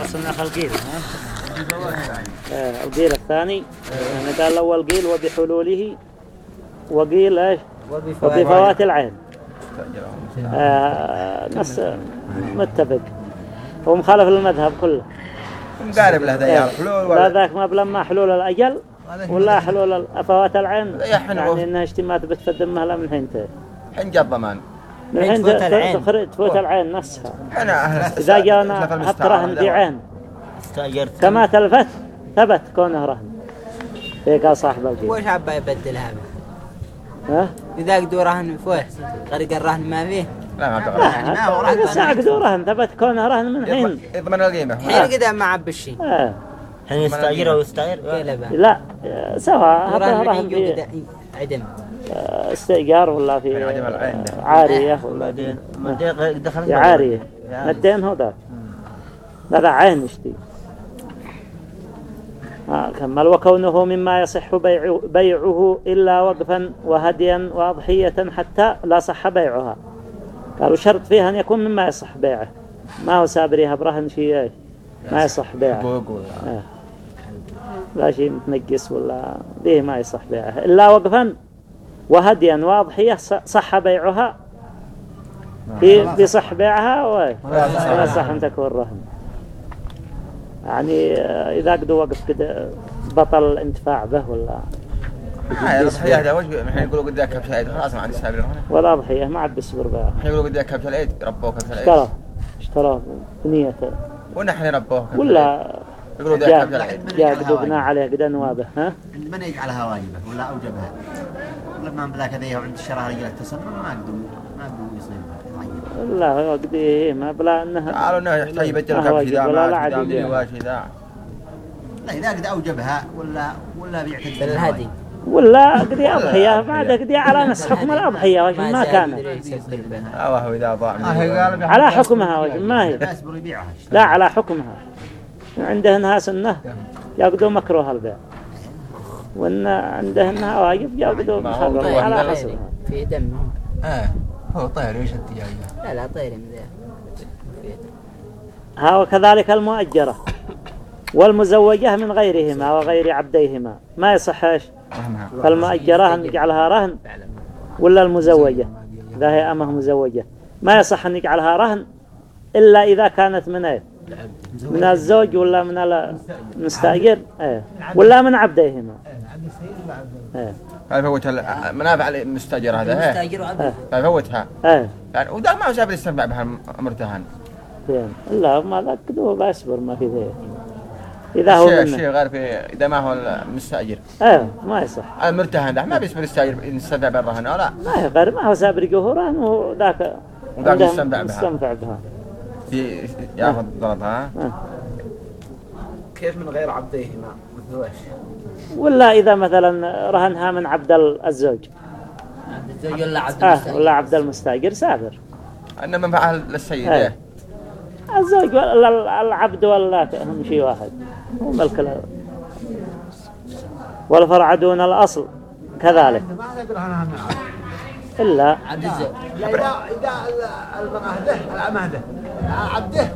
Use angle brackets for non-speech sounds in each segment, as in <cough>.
وصلنا خلقيل ها؟ آه، القيل الثاني يعني قال الأول قيل وبحلوله وقيل إيش؟ وبفوات العين. آه نص متفق. هو مخالف للمذهب كله. مقارب له ذا حلول لا ولا ذاك ما بلما حلول الأجل ولا حلول فوات العين. يعني انها اشتمات بتفد مهلا من حين حين جاء الضمان من تفوت العين. تفوت العين نفسها. إحنا أهل إذا جاءنا حط رهن بعين. كما تلفت ثبت كونه رهن هيك صاحب الجيل وش عبا يبدلها ها؟ إذا قدوا رهن فوه غرق الرهن ما فيه؟ لا ما لا بغى هذا ساعة قدو رهن ثبت كونه رهن من حين يضمن القيمة. حين قدام ما عب الشيء. حين يستأجر أو يستأجر قيل به لا سواء هذا رهن قد عدم. استئجار ولا في يعني عارية ولا في في عارية. مدين هو ذاك هذا عين يشتي آه، كمل. وكونه مما يصح بيعه, بيعه إلا وقفا وهديا وأضحية حتى لا صح بيعها. قالوا شرط فيها أن يكون مما يصح بيعه. ما هو سابريها برهن شيء إيه، ما يصح بيعه. آه. لا شيء متنقص ولا به ما يصح بيعه؟ إلا وقفا وهديا وأضحية ص- صح بيعها؟ في بصح بيعها؟ ولا صح أن تكون رهن. يعني آه، إذا قد وقف كده بطل الانتفاع به ولا؟ هاي الضحية هذا وش الحين يقولوا قد كبش العيد خلاص ما عندي سابر هنا ولا أضحية ما عاد بيصبر بيعها الحين يقولوا قد كبش العيد ربوه كبش العيد اشترى. اشترى بنيته. ونحن ربوه كبش العيد. ولا يقولوا ذاك كبش العيد جاء قدوبنا عليه قد نوابه ها؟ عند من يجعلها واجبة ولا أوجبها؟ ولا ما بذاك ذي عند الشراء رجال التسمم ما قدوا ما قدوا يصيبها يتعين لا قد إيه ما بلا أنها قالوا إنه يحتاج يبدل هو كبش ذا ما عاد ذا لا إذا قد أوجبها ولا ولا بيعتد بالهدي ولا قد أضحية بعد قد على نفس حكم الأضحية وش ما كانت أه وهو إذا ضاع منه على حكمها وش ما هي. لا على حكمها. عنده ناس إنه يقدوا مكروه البيع وإن عنده انها واجب يقدوا ما هو محرم طيب. على. حسبها في دم. إيه هو طير. إيش الدجاجة لا لا طير من ها وكذلك المؤجرة والمزوجة من غيرهما وغير عبديهما. ما يصح إيش؟ فالمؤجرة أن نجعلها رهن ولا المزوجة؟ إذا هي أمه مزوجة. ما يصح أن نجعلها رهن إلا إذا كانت من إيه من الزوج ولا من المستأجر إيه. ولا من عبديهما إيه. هاي فوت المنافع المستاجر هذا إيه. مستاجر وعبد هاي فوتها. إيه. يعني وذاك ما هو سابر يستنفع بها المرتهن فين إلا ما ذاك كده بأصبر ما في ذي. إذا هو الشيء غير في إذا ما هو المستأجر. إيه ما يصح. المرتهن ده ما بيسبر يستاجر يستنفع بالرهن ولا ما هي غير ما هو سابر جهوران وذاك وذاك يستنفع بها. يستنفع بها. في ياخذ ضربها كيف من غير عبديهما مثل وش؟ ولا إذا مثلا رهنها من عبد الزوج. الزوج ولا عبد آه المستأجر؟ ولا عبد المستأجر سافر. ان المنفعه للسيد. إيه. الزوج ولا العبد ولا هم شيء واحد. هو ملك ال- والفرع دون الأصل كذلك ما نقدر أنا هم إلا عبد الزوج لا اذا إذا المرأة ده العمه ده عبده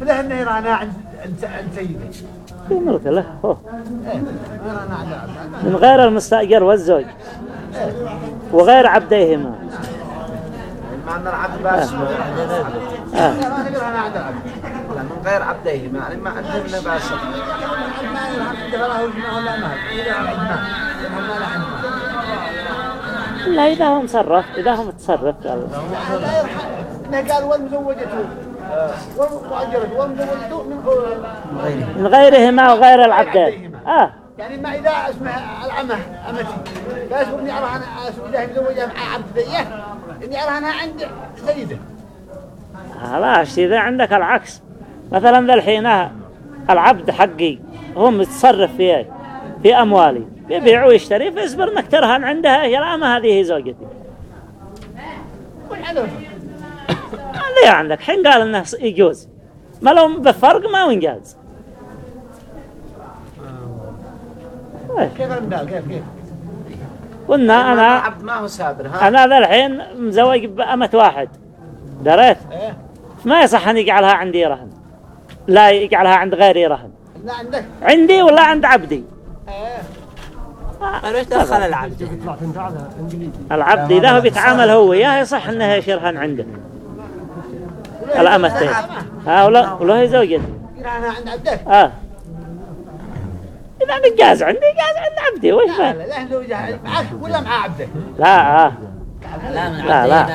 فله إنه يرانا عند عند عند سيده في ملك له. هو عبده من غير المستأجر والزوج. وغير عبديهما. مع ان العبد. لا ما نقدر أنا عند العبد لا من غير عبديهما. يعني ما عندهم باس ما يرحم ولا ما إذا عندنا ما لا إذا هو مصرف إذا لا يرحم إنه قال والمزوجته والمؤجرة والمزوجته من من غيرهما وغير العبدين آه. يعني ما إذا اسمه العمة أمتي لا إني أراها أنا أسبق مزوجة مع عبد ذيه إني أراها أنا عند سيده علاش إذا عندك العكس. مثلا ذا الحين العبد حقي هو متصرف في إيه؟ في أموالي. يبيع ويشتري فاصبر انك ترهن عندها يا الأمة هذه هي زوجتي اللي عندك حين قال إنه يجوز. ما لو بفرق ما وينجاز إيه. كيف المثال كيف كيف؟ قلنا أنا العبد ما هو سابر ها؟ أنا ذا الحين مزوج بأمة واحد. دريت؟ إيه. ما يصح أن يجعلها عندي رهن. لا يجعلها عند غيري رهن. لا عندك. عندي ولا عند عبدي. طيب إيش دخل العبد؟ العبد إذا هو بيتعامل هو وياه يصح أنه يشرهن عنده الأمتين ها ولا ولا هي زوجته أنا عند عبدك آه إذا مجاز عندي جاز عند عبدي وش لا فيه لا لا زوجها معك ولا مع عبدك لا آه لا لا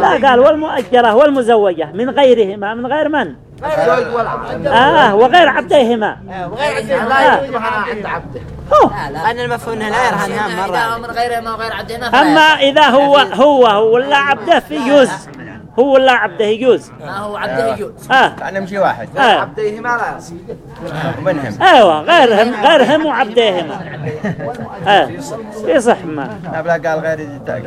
لا قال والمؤجرة والمزوجة من غيرهما من غير من الزوج ولا عبد. آه وغير عبديهما. وغير عبدك لا يجوزها عند لا أنا المفهوم إنه لا يرهنها مرة. هو من غير ما غير عبدنا أما إذا هو هو هو ولا عبده في يجوز. هو ولا عبده يجوز. ما هو عبده يجوز. آه. يعني نمشي واحد. آه. عبديه ما لا. ومنهم. أيوه غيرهم غيرهم وعبديهما. آه. يصح ما. لا قال غير التأكيد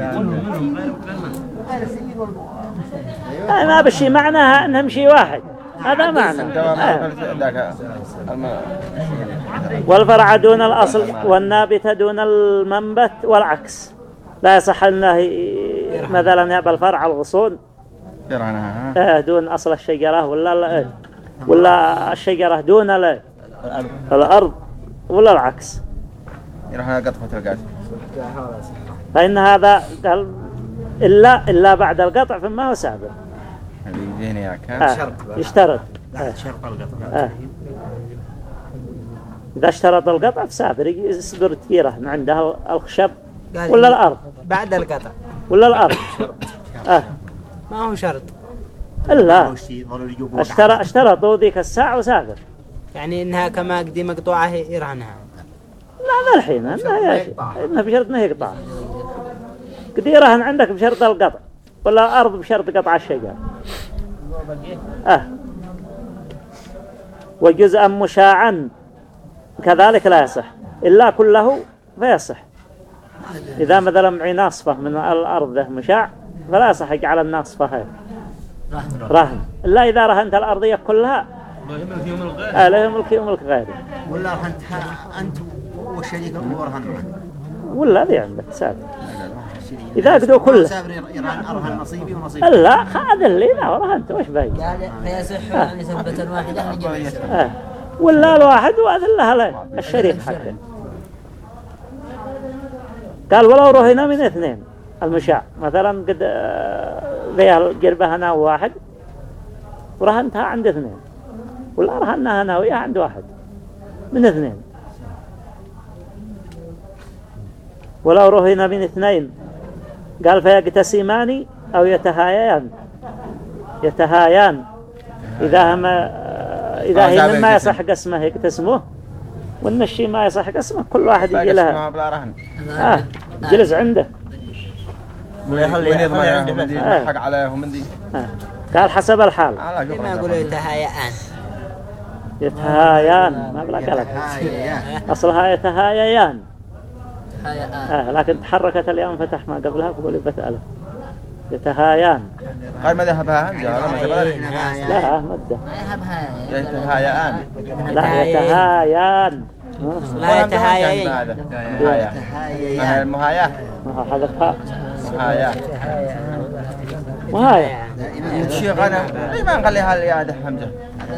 آه ما بشي معناها إنهم شيء واحد. هذا معنى. آه. والفرع دون الأصل والنابت دون المنبت والعكس. لا يصح أنه مثلا يبقى الفرع الغصون. آه، دون أصل الشجرة ولا لا؟ ولا الشجرة دون الأرض. ولا العكس. يرهنها قطفة القاس فإن هذا قال إلا إلا بعد القطع فما هو سابق. آه. يشترط. آه. شرط القطع. آه. إذا اشترط القطع فسافر يصدر تيرة من عنده الخشب ولا الأرض؟ بعد القطع. ولا الأرض؟ آه. ما هو شرط. إلا. اشترى اشترطوا ذيك الساعة وسافر يعني إنها كما قدي مقطوعة يرهنها لا ما الحين إنها بشرط إنها يقطع. قد يراهن عندك بشرط القطع. ولا أرض بشرط قطع الشجر. آه. وجزءا مشاعا. كذلك لا يصح. إلا كله فيصح إذا مثلا معي ناصفة من الأرض ذا مشاع فلا يصح يجعل الناصفة هاي. رهن. إلا إذا رهنت الارضيه كلها. آه لا يملك يملك غيره ولا رهنتها أنت والشريك ورهن ولا ذي عندك سابق إذا قدوا كله. سابر يرهن أرهن نصيبي ونصيبي. الا هذا اللي لا وراه أنت وش باقي قال فيصح يعني سبة واحدة آه. ولا الواحد واذلها له الشريك حقه قال ولو رهنا من اثنين. المشاع. مثلا قد آه، ذي القربة هنا واحد ورهنتها عند اثنين. ولا رهنها أنا وياها عند واحد. من اثنين. ولو رهنا من اثنين. قال فيقتسمان أو يتهايان. يتهايان. إذا هم إذا هي مما. يصح قسمه يقتسموه وإن الشيء ما يصح قسمه. كل واحد يجي لها آه جلس عنده. من دي آه. آه. قال حسب الحال. ما يقولوا يتهايئان يتهايان. ما بلا قلق أصلها يتهايان هاي آن آه لكن تحركت اليوم فتح ما قبلها فقول بتألف يتهايان. قال ما ذهبها همزة هذا ما جبالي لا مدة. يتهايئان لا يتهايان. لا مهايا ما هي المهايا حذفها مهايا مهاية. الشيخ أنا ليه ما نخليها الياده همزه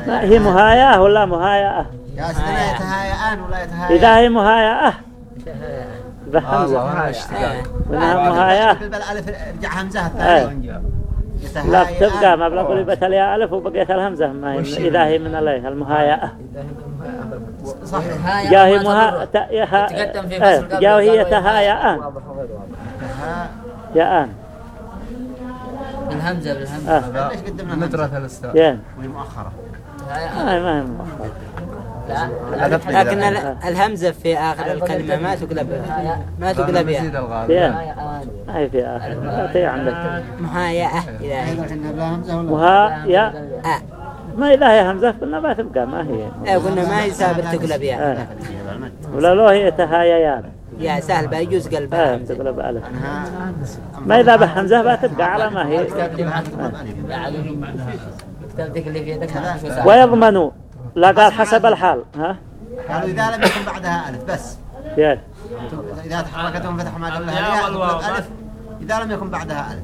لا هي مهاية ولا مهاية يا سيدنا يتهايئان ولا يتهايئان إذا هي مهاية بحمزة. وإنها مهاية بالألف ارجع همزة. الثانية لا تبقى ما بلا قلبت الياء ألف وبقيت الهمزة ما هي؟ إذا هي من عليه المهاية صح هاي جاهي ما مها تقدم في إيه، فصل قبل جاهي قالوا يتهايئان ياءان بالهمزة. آه. ليش قدمنا الأستاذ. ين وهي مؤخرة. ما هي ما هي مؤخر. لا لكن إذا. ال- الهمزة في آخر الكلمة ما تقلب ما تقلب يا. ما هي في عندك. إذا هي ولا وها يا آه. ما إذا هي همزة قلنا ما تبقى ما هي. إيه قلنا ما هي سابر تقلب يا. آه. ولا لو هي يتهايان يا سهل بيجوز قلبها. آه همزة تقلب ألف ما إذا بحمزة بتبقى على ما هي. ويضمنوا. لا قال حسب الحال ها؟ قالوا إذا لم يكن بعدها ألف بس. ين إذا تحركت وانفتح ما قبلها ألف. إذا لم يكن بعدها ألف.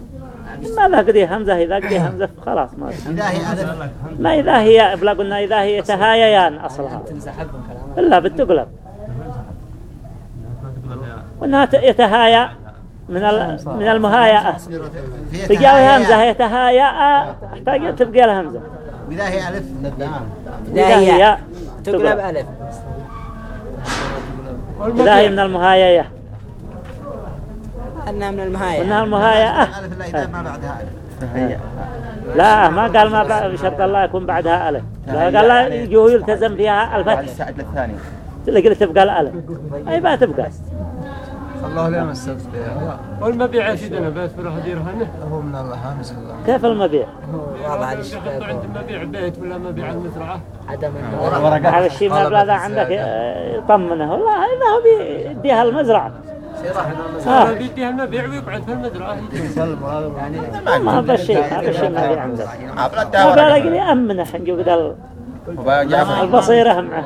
ما ذا قدي همزة إذا قدي همزة خلاص ما إذا هي ألف. ما إذا هي بلا قلنا إذا هي يتهايان أصلها. إلا بتقلب وإنها ت- يتهايأ من ال- من المهايئة تجاوي همزة يتهايا تحتاج تبقى لها همزة إذا هي ألف. إذا هي. تقلب ألف. إذا هي من المهايئة أنها من المهاية وإنها المهايئة ألف لا إذا ما بعدها ألف. لا ما قال ما بشرط الله يكون بعدها ألف. لا قال لا يجوه يلتزم فيها الفتح الساعد الثاني تلاقي تبقى الألف. أي ما تبقى. الله لا مسكت بها. والمبيع سيدنا بيت في راح يدير هنا. هو من الله خامس الله كيف المبيع؟ يحطوا الشباب عند مبيع بيت ولا مبيع المزرعة؟ عدم هذا الشيء ما بلا عندك آه، يطمنه والله هذا هو بيديها المزرعة. آه. آه. بيديها المبيع ويقعد في المزرعة. ما هذا الشيء هذا الشيء ما في عنده ما بالك لي أمنة حنجو قد البصيرة معه.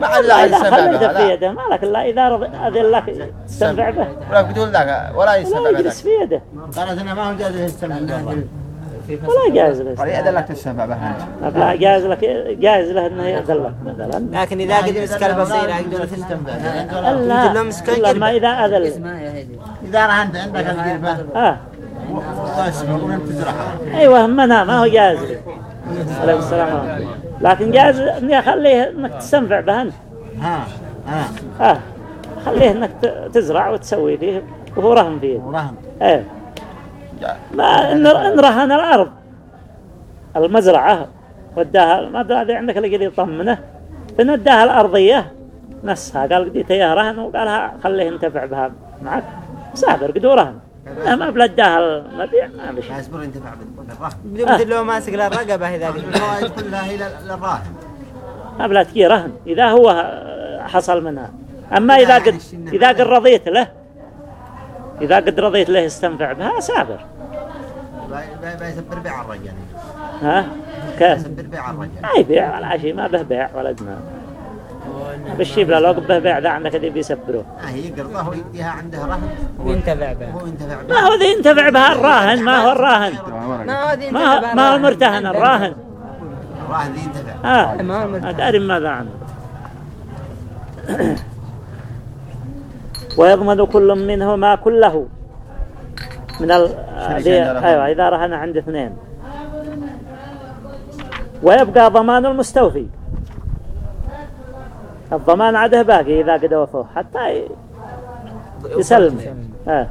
ما ما عاد لا إذا يستنفع خليته في يده. ما لك إلا إذا رض- أذن لك تستنفع به. ولا بتقول ذاك ولا لا يستنفع يجلس في يده. قالت أنا ما هو جاز يستمع ولا جائز له. ولا يأذن لك تستنفع بها لا جائز لك جائز له إنه يأذن لك مثلا. لكن إذا قد مسك البصيرة يقدر تستنفع لا له مسك إلا ما إذا أذن إذا رهنت عندك الجربة آه. أيوة همنا ما هو جائز لي عليه السلام الله. لكن جائز إني أخليه إنك تستنفع به انت ها ها. آه. خليه إنك تزرع وتسوي فيه وهو رهن فيه. ورهن إيه. ما إن إن رهن الأرض. المزرعة وداها ما ادري عندك اللي قد يطمنه. فإن اداها الأرضية نفسها قال قديت هي رهن وقالها خليه ينتفع بها. معك؟ سابر قدو رهن. لا ما بلا اداها المبيع ما بشي لا يصبر ينتفع بالرهن بدون مثل لو ماسك للرقبة إذا قد الفوائد كلها هي <laughs> لل- للراهن ما بلا تجي رهن إذا هو حصل منها. أما إذا قد إذا قد رضيت له إذا قد رضيت له يستنفع بها سافر بيسبر بيع الرجال ها؟ كيف؟ يسبر بيع الرجال ما يبيع ولا شيء ما به بيع ولا دماء بالشي بلا لو به بيع ذا عندك اللي بيسبروه آه، هي قرضة هو يديها عنده رهن. ينتفع به وهو ينتفع ما هو ذي ينتفع بها الراهن ما هو الراهن ما هو ذي ما هو, ما هو المرتهن الراهن الراهن ذي ينتفع. ها ما هو المرتهن. أدري ماذا عنه ويضمن كل منهما كله من ال... أيوة إذا رهن عند اثنين. ويبقى ضمان المستوفي. الضمان عده باقي إذا قد وفوه حتى يسلم. آه.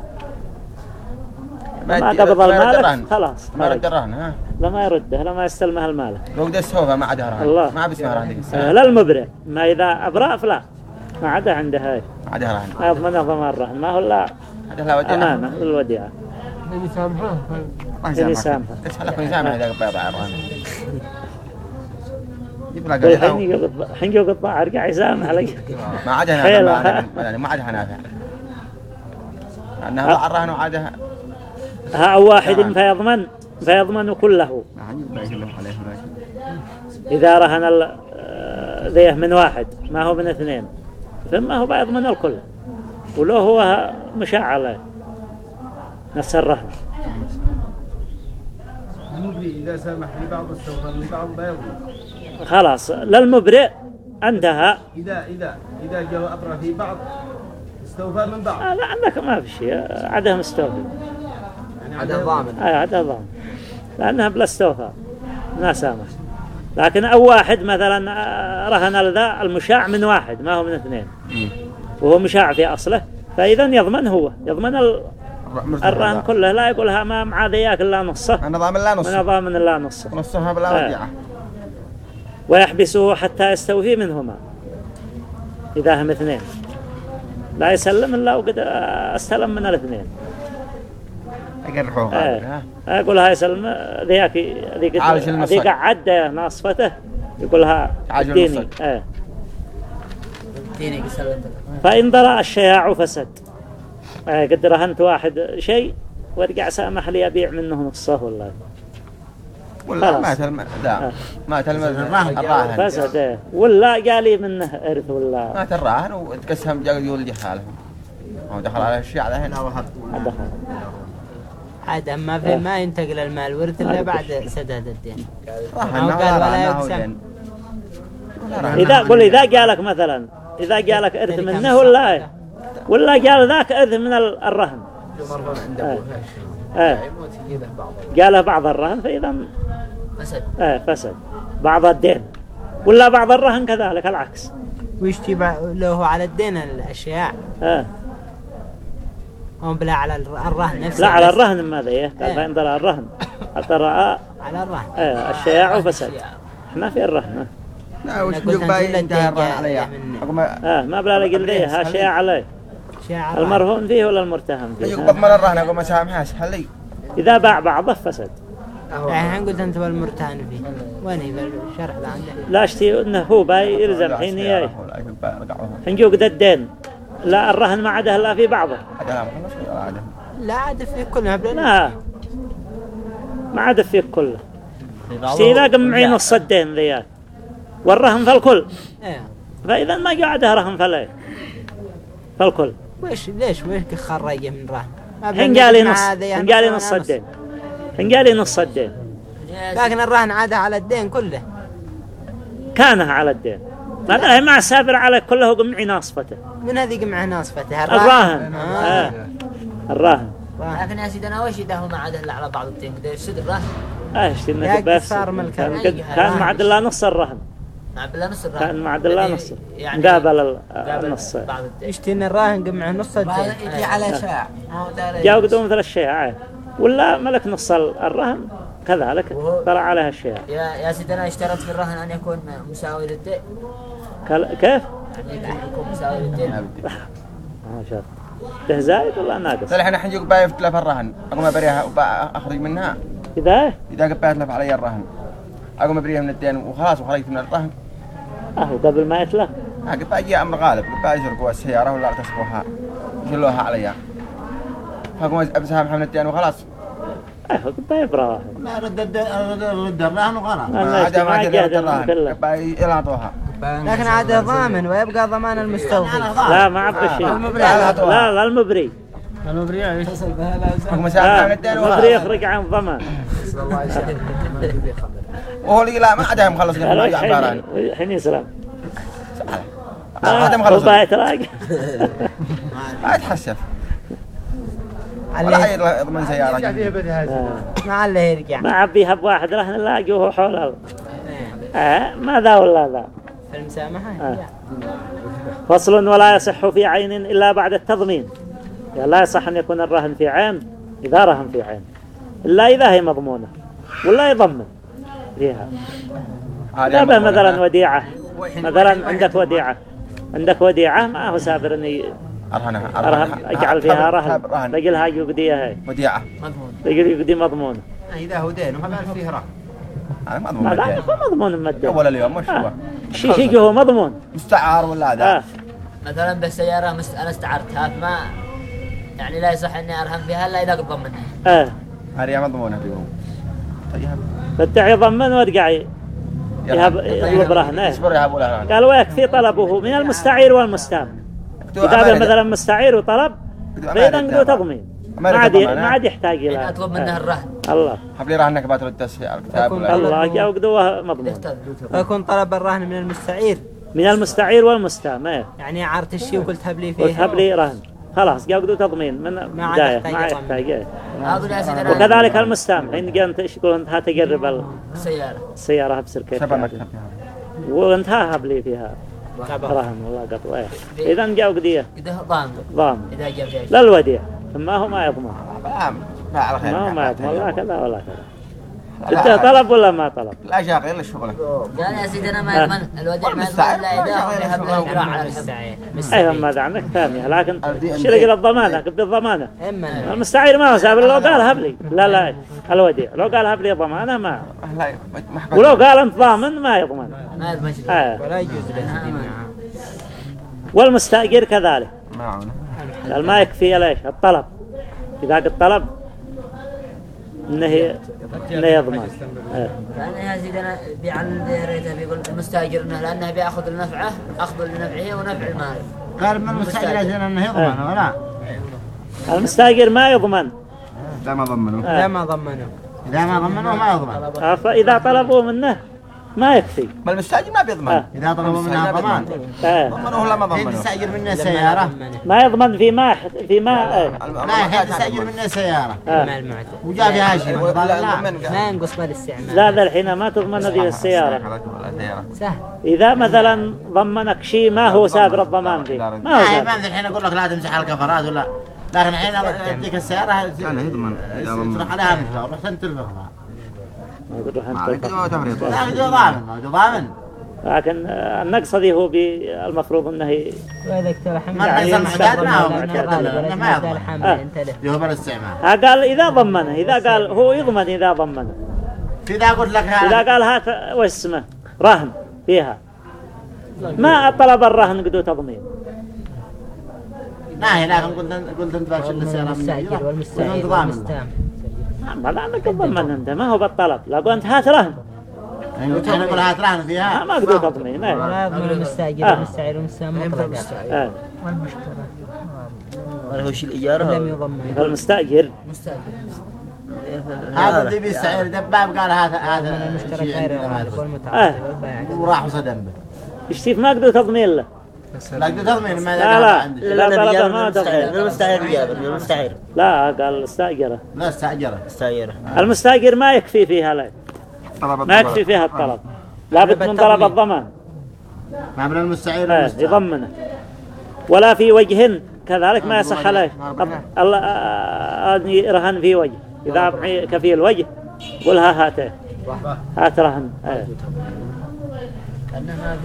ما قبض ما يرد المالك الرهن. خلاص ما رد خرج. الرهن ها؟ لما يرده لما يستلمه المال لو قد السوفة ما عادها رهن الله. ما بيسمها رهن آه، لا المبرئ. ما إذا أبرأ فلا ما عدا عنده هاي. ما عادها رهن ما يضمن ضمان الرهن ما هو لا لا أمانة للوديعة من ما اللي يسامحك يسامحه. من يسامح إذا بيضع الرهن يبقى الحين يقط أرجع يسامح علي. <laughs> ما عادها حيل. نافع ما- يعني ما عادها نافع لأنها ضع الرهن وعادها ها واحد فيضمن فيضمن كله. إذا رهن ال- آه، ذيه من واحد ما هو من اثنين. ثم هو بيضمن الكل. ولو هو مشاع عليه نفس الرهن. المبري إذا سامح لبعض استغفر لبعض لا يضمن. خلاص للمبرئ انتهى إذا إذا إذا جاء أبرى في بعض استوفى من بعض. آه لا عندك ما في شيء. عدها مستوفي يعني هذا ضامن. آه عدها ضامن. لأنها بلا استوفى ما سامح. لكن أو واحد مثلا آه، رهن ذا المشاع من واحد ما هو من اثنين. وهو مشاع في أصله. فإذا يضمن هو. يضمن ال- الرهن كله. لا يقولها ما مع ذياك إلا نصه. النظام لا نص من ضامن إلا نصه. نصها بلا. وديعة ويحبسه حتى يستوفي منهما إذا هم اثنين لا يسلم إلا وقد استلم من الاثنين يقرحوه آه. أقول هاي سلم ذيك ذيك. ذيك عدة ناصفته يقولها النص. آه. ديني فإن ضرأ الشياع فسد آه. قد رهنت واحد شيء وارجع سامح لي أبيع منه نصه والله ولا. مات الم... لا آه. مات الم... الراهن. الراهن فسد. ولا جالي منه إرث ولا مات الراهن وتقسم جاء يولد حاله هو دخل على الشيء على هنا دخل عاد ما في ما ينتقل المال ورث إلا بعد سداد الدين قال ولا يقسم. إذا قل إذا جالك مثلا إذا جالك إرث منه ولا؟ ولا جال ذاك إرث من ال- الرهن مرهون عند آه. يموت يجيبه بعض جاله بعض الرهن فإذا فسد. آه فسد. بعض الدين. ولا بعض الرهن كذلك العكس. ويشتي له على الدين الأشياء. آه. هم بلا على الر- الرهن نفسه لا على. الرهن ماذا إيه. قال إيه. فينظر الرهن حتى رأى على الرهن. آه الشياع وفسد إحنا في الرهن. لا وش قلت بيجوك أنت باي ولا انتهى الدين الرهن علي جاء من- أقوم آه ما بلا لقل ليه ها شياع عليه على الرهن. المرهون فيه ولا المرتهن فيه؟ يجوك ها؟ بضمن الرهن أقوم أسامحها هلي إذا باع بعضه فسد. الحين قلت أنت والمرتهن فيه. وين هي بالشرح ذا عنده لا أشتي إنه هو باي يلزم حين ياي ولا يجوك باي رقعوها حين يوجد الدين. لا الرهن ما عده إلا في بعضه. لا عاد في كلها بلا لا. ما عاد فيك كله أشتي لا. قمعين نص الدين ذيك والرهن فالكل. إيه. فإذا ما قاعدة رهن فليه. فالكل. وش ليش وش خرجه من رهن؟ لي نص هذا يعني نص الدين. حين قال لي نص الدين. لكن الرهن عاد على الدين كله. كانها على الدين. ما هي مع سابر على كله قمعي ناصفته. من هذه قمعة ناصفته؟ الراهن آه. آه. الراهن لكن يا سيدنا وش يده ما عاد إلا على بعض الدين. يسد الرهن؟ آه اشتي يا انك بس؟ صار ملك كان. قد- كان ما عاد إلا نص الرهن. مع بالله نص الرهن كان ما عاد الا الذي نص. يعني قابل ال- قابل النص يشتي ان الراهن قمعه نص الدين يجي على شاع. ما هو داري. جاء قدوم مثل الشيعة ولا ملك نص الرهن. كذلك. وهو- طلع عليها الشيعة. يا يا سيدنا اشترط في الرهن أن يكون مساوي للدين كل- كيف؟ يعني يكون مساوي للدين ما شاء ده زايد ولا ناقص؟ الحين الحين يجوك باي يفتلف الرهن. أقوم أبريها وأخرج منها. إذا؟ إيه؟ إذا قبها يتلف علي الرهن. أقوم أبريها من الدين وخلاص وخرجت من الرهن. أهو قبل ما يتلف قبها يجي أمر غالب. قبها يسرقوا السيارة ولا تسرقوها يشيلوها علي؟ فأقوم أبسها الدين وخلاص. أهو قبل يبرى واحد لا رد رد رد الرهن وخلاص. أنا ما ما ما جهد الرهن. يلاطوها لكن عاد ضامن ويبقى ضمان المستوفي. لا ما عبى شيء لا لا المبري. أسامحها من آه، المبري وخلاص. يخرج عن ضمان. <laughs> وهو اللي لا ما عدا مخلص غير حين عباران حين يسلم ما عدا هو مخلص بايت راق ما يتحسف ولا يضمن سيارة ما عليه يرجع ما عبي هب واحد رهن لاقوه حول ال- آه ما ذا ولا ذا في المسامحة آه. فصل ولا يصح في عين إلا بعد التضمين يعني لا يصح أن يكون الرهن في عين إذا رهن في عين إلا إذا هي مضمونة ولا يضمن. فيها. لا مثلا وديعة. مثلا عندك وديعة. عندك وديعة ما هو سابر أني أرهنها أرهن أجعل فيها رهن بقي لها يقديها وديعة. مضمون بقي يقدي مضمونة إذا هو دين وما بعرف فيه رهن أنا أضمن لا. هو مضمون مدة أول اليوم مش هو؟ شيء شيء هو مضمون. مستعار ولا هذا آه. مثلا بالسيارة مست... أنا استعرتها فما يعني لا يصح إني أرهن فيها إلا إذا قد ضمنها آه. هذه مضمونة فيهم فالدعي يضمن وارجع يهب يطلب رهن إيه. اصبر يهبوا له رهن قال ويكفي طلبه من المستعير والمستام كتابة مثلا مستعير وطلب فإذا نقول تضمين ما عاد ما عاد يحتاج يعني إلى أطلب منه الرهن الله. حبلي رهنك بترد السيارة الكتاب. الله جاء وقدوه مضمون. ويكون طلب الرهن من المستعير. من المستعير والمستام إيه. يعني عرت الشيء وقلت هب لي فيه. وتهب لي رهن. خلاص جاء وقدوه تضمين. من ما بداية. ما. يحتاج إيه. وكذلك المستام حين جاء أنت إيش تقول أنت هتقرب السيارة السيارة بسر كيف شبه تعرف. مكتب. وانت هب لي فيها. رهن والله قطوة. إذا جاء كده ضامن. ضامن. إذا جاب جاي لا الوديع. ثم هو ما يضمن. لا على خير. ما هو ما يضمن. لا كذا ولا كذا. انت طلب ولا ما طلب؟ لا شاغل الا شغله قال يا ما يضمن الوديع ما يضمن الا اذا هو يهب له القراء على الحب أيوه ما عندك ثانية لكن الدي- شرق الضمانة بالضمانة اما المستعير ما هو سابر لو قال هب لي. لا لا. الوديع لو قال هب لي ضمانة ما لا ولو قال أنت ضامن ما يضمن ما يضمن آه. ولا يجوز والمستأجر كذلك. معونه قال ما يكفي ليش؟ الطلب. إذا قد طلب انه انه يضمن. آه. فأنا يا سيدنا بيعلم ريته بيقول المستأجر إنه لأنه بيأخذ لنفعه أخذ لنفعه ونفع المال. قال من المستعجل أنه يضمن ولا؟ المستأجر ما يضمن. لا ما ضمنوا آه. لا ما ضمنوا إذا ما ضمنوه ما يضمن. آه، فإذا طلبوا منه ما يكفي. بل المستاجر ما بيضمن. آه. إذا طلبوا منها ضمان. آه. ضمنوا ولا ما حين ضمنوا تستأجر منه سيارة؟ ما يضمن فيما فيما. لا حين تستأجر منه سيارة؟ آه. مع المعتاد. وجاء فيها شيء ما ينقص بالاستعمال لا ذا الحين ما تضمن ذي السيارة. سهل. إذا مثلا ضمنك شيء ما هو سابر الضمان فيه؟ ما هو ما سابر ما الحين أقول لك لا تمسح الكفرات ولا لكن الحين إذا ضمن. تروح عليها ورحت أنت تلفها ضامن ما جو ضامن لكن آه، النقص ذي هو المفروض إنه اكتب ما يعني ما ما يضمن. آه. انت يهو بالاستعمال ها قال إذا ضمنه إذا قال هو يضمن إذا ضمنه. إذا قلت لك إذا هذا قال هات وش اسمه؟ رهن فيها. ما طلب الرهن قدو تضمين. ناهي لكن قلت قلت أنت بشيل السيارة. والمستعير والمستام ما لأنك تضمن أنت ما هو بالطلب. لا قلت هات رهن يعني قلت إحنا نقول هات رهن ما, فيها ما تضمين إيه. ولا يضمن المستأجر آه. والمستعير مطلقا آه. هو شيء الإيجار لم يضمن. فالمستأجر هذا اللي بيستعير. دباب قال هذا هذا المشترك غير والبائع وراح وصدم به يشتيف ما قدو تضمين له لا قد تضمين ما لا لا لا طلب ما تضمين المستعير المستعير لا قال استأجره لا استأجره مستعير المستأجر ما يكفي فيها لا. ما يكفي فيها الطلب. لابد من طلب الضمان. ما من المستعير آه، والمستعير. يضمنه. ولا في وجه كذلك ما يصح عليه الله أني رهن في وجه. إذا كفيل وجه قلها هاته. هات رهن. آه. كأنه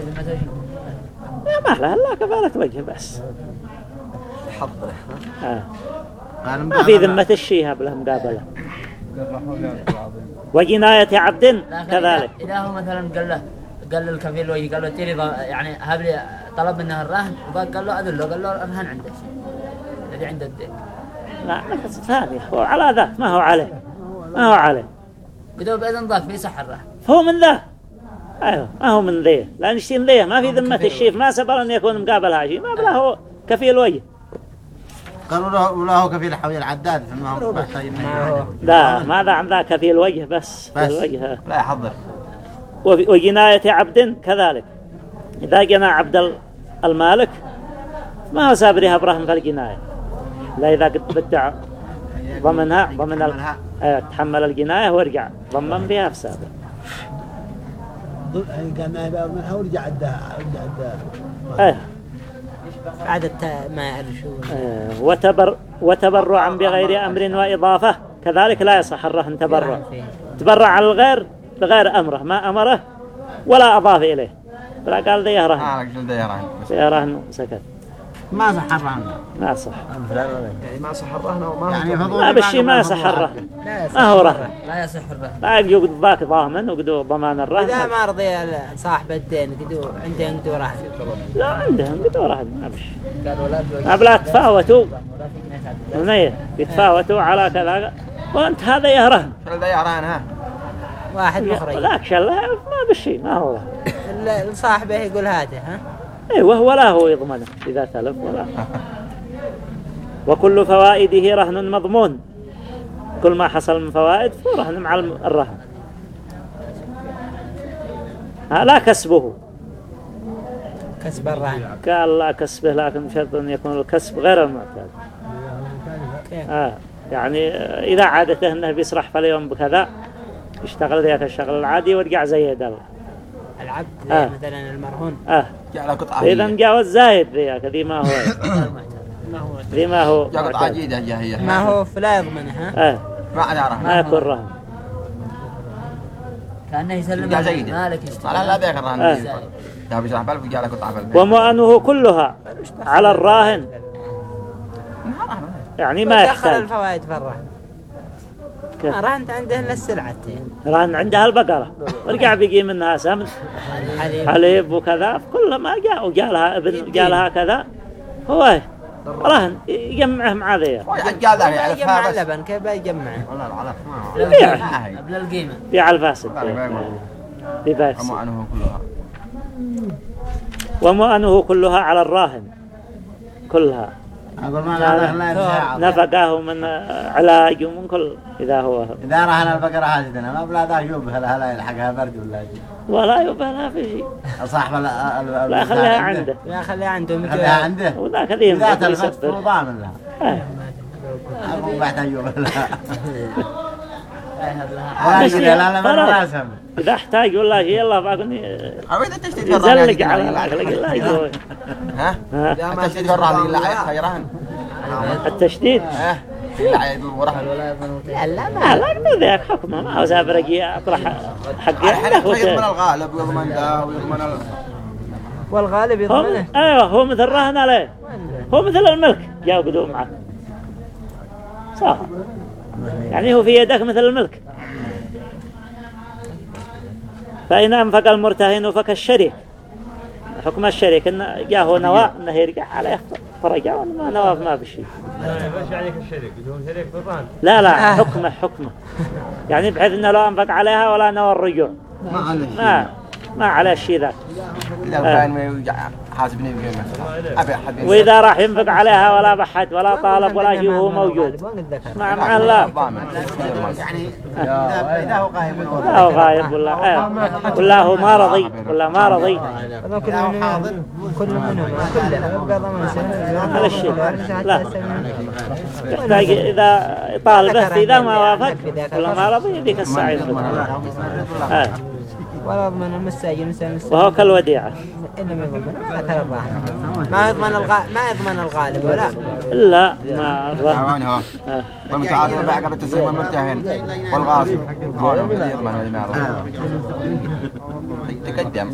ما في لا إلا كفالة وجه بس. آه. قال ما في ذمة الشيهاب له مقابلة <laughs> وجناية عبد كذلك. إذا- هو مثلا قال له قال للكفيل وجهي قال له تري ض- يعني هب لي طلب منه الرهن؟ قال له أدله قال له الرهن عندك. الذي عنده الدين. لا ثانية هو على ذا ما هو عليه. ما هو عليه. قدوا بإذن ضاف بيصح الرهن. هو من ذا. أيوه ما هو من ذي. لأن يشتين ذي. ما في ذمة الشيف ما سبر أن يكون مقابل شيء ما بلا هو كفيل وجه قالوا له ولا هو كفيل حوي العداد في المهم محتاج هو. لا ماذا عن ذا كفيل وجه بس. بس. كفيل وجه لا يحضر. وجناية عبد كذلك. إذا جنى عبد ال- المالك ما هو سابرها برهن في الجناية لا إذا قد بدع ضمنها ضمن ال... آه، تحمل الجناية وارجع. ضمن فيها في سابر. قال ما يبقى منها ورجع عدها رجع تا- ما يعرفون آه، وتبر وتبرعا بغير أمر وإضافة. كذلك لا يصح الرهن تبرع. تبرع على الغير بغير أمره ما أمره ولا أضاف إليه. فلا قال ذي رهن. جلد يرهن ذي رهن سكت. ما صح الرهن ما صح يعني ما صح الرهن أو ما يعني فضول لا بالشي ما يصح الرهن لا يصح ما هو رهن لا يصح الرهن لا يقول ذاك ضامن وقدو ضمان الرهن ما رضي صاحب الدين قدو عنده قدو رهن لا عندهم قدو رهن ما بش. قال ولا في ما بلا تفاوتوا. يتفاوتوا على كذا. وأنت هذا يهرهن جلد يرهن ها واحد مخرج. ذاك شله ما بالشي ما هو. رهن صاحبه يقول هاته ها؟ أيوه ولا هو يضمنه إذا تلف ولا. وكل فوائده رهن مضمون. كل ما حصل من فوائد فهو رهن مع الرهن. لا كسبه. كسب الرهن. قال لا كسبه لكن شرط أن يكون الكسب غير المعتاد؟ آه يعني إذا عادته أنه بيسرح في اليوم بكذا يشتغل ذاك الشغل العادي ويرجع زي دل العبد آه. مثلا المرهون. آه. جعل قطعة إذا هي جاوز زايد ذيك ذي ما هو ذي ما هو جعل قطعة. جيدة هي هي ما هو فلا يضمنه ها آه ما عاد رهن ما يكون رهن كأنه يسلم مالك يشتغل لا لا بيخ الرهن. ذهب يشرح بلف وجعل قطعة بلف ومؤنه كلها على الراهن يعني ما دخل يحتاج الفوائد في الرهن كيف؟ ما رهنت عنده إلا السلعتين. رهن عندها البقرة. ورجع بيجي منها سمن حليب. وكذا كل ما جاء وجاء لها ابن جاء لها كذا. هو رهن يجمعه مع ذي. ذا لا يعرفها يجمع بس اللبن كيف بيجمعه والله العلف ما هو يبيع. قبل القيمة. يبيع الفاسد. أموانه كلها. ومؤنه كلها على الراهن. كلها. أقول ما لا لا يمشي نفقه من علاج ومن كل إذا هو. إذا رهنا البقرة حاسدنا ما بلا ذا يوب هلا هلا يلحقها برد ولا شيء؟ ولا يبالى في شيء. صاحب لا خليها عنده. لا خليها عنده خليها عنده. وذاك ذي الفتح يسبر. وضامن لها. أقول بعد يوب لها <laughs> لا لا ما إذا أحتاج والله يلا باقني أو إذا تشتري يزلق على العقل لا يسوي ها؟ ها؟ تشتري الرهن اللي عيب خيرهن التشديد. ها؟ اللي عيب ورهن لا لا ما. لا ذاك حكمه ما هو سافرقي أطرح حقي. يضمن الغالب ويضمن ذا ويضمن ال... والغالب يضمنه. أيوه هو مثل رهن عليه. هو مثل الملك. جاء قدوم معك. صح. يعني هو في يدك مثل الملك. فإن أنفق المرتهن فكالشريك حكم الشريك إن جاءه نواء إنه يرجع عليه. فرجع وإنما نواء ما بشيء يعني هو لا لا حكمه حكمه. يعني بحيث إنه لو أنفق عليها ولا نوى الرجوع ما عليه ما ما عليه الشيء ذاك. إذا كان ما يوجع. حاسبني بقيمة أبي أحد. وإذا راح ينفق عليها ولا بحد ولا طالب ولا شيء وهو موجود. مع مع الله. يعني إذا هو غايب لا هو غايب ولا آه. ولا هو ما رضي ولا ما رضي. كل منهم. كل منهم هذا الشيء لا. يحتاج إذا طالبه إذا ما وافق ولا ما رضي يديك الساعة. ولا يضمن المساجين مساجين وهو كالوديعة. إلا ما يضمن ما الراحة ما يضمن الغا ما يضمن الغالب ولا؟ إلا ما هو آه. والمتعاطي باع قبل التسليم والمرتهن والغاصب هون يضمن هذه ما يضمن تقدم.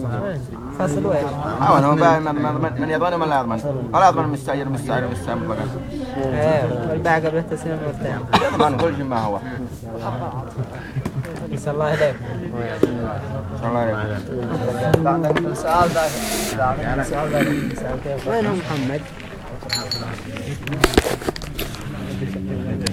فصل وين؟ هون هو من- من من يضمن ومن لا يضمن. ولا يضمن المستأجر المستأجر المستأجر فقط إيه والباع قبل التسليم والتاني يضمن كل شيء ما هو. نسأل الله عليك الله يرحمه سؤال ذاك وين هو محمد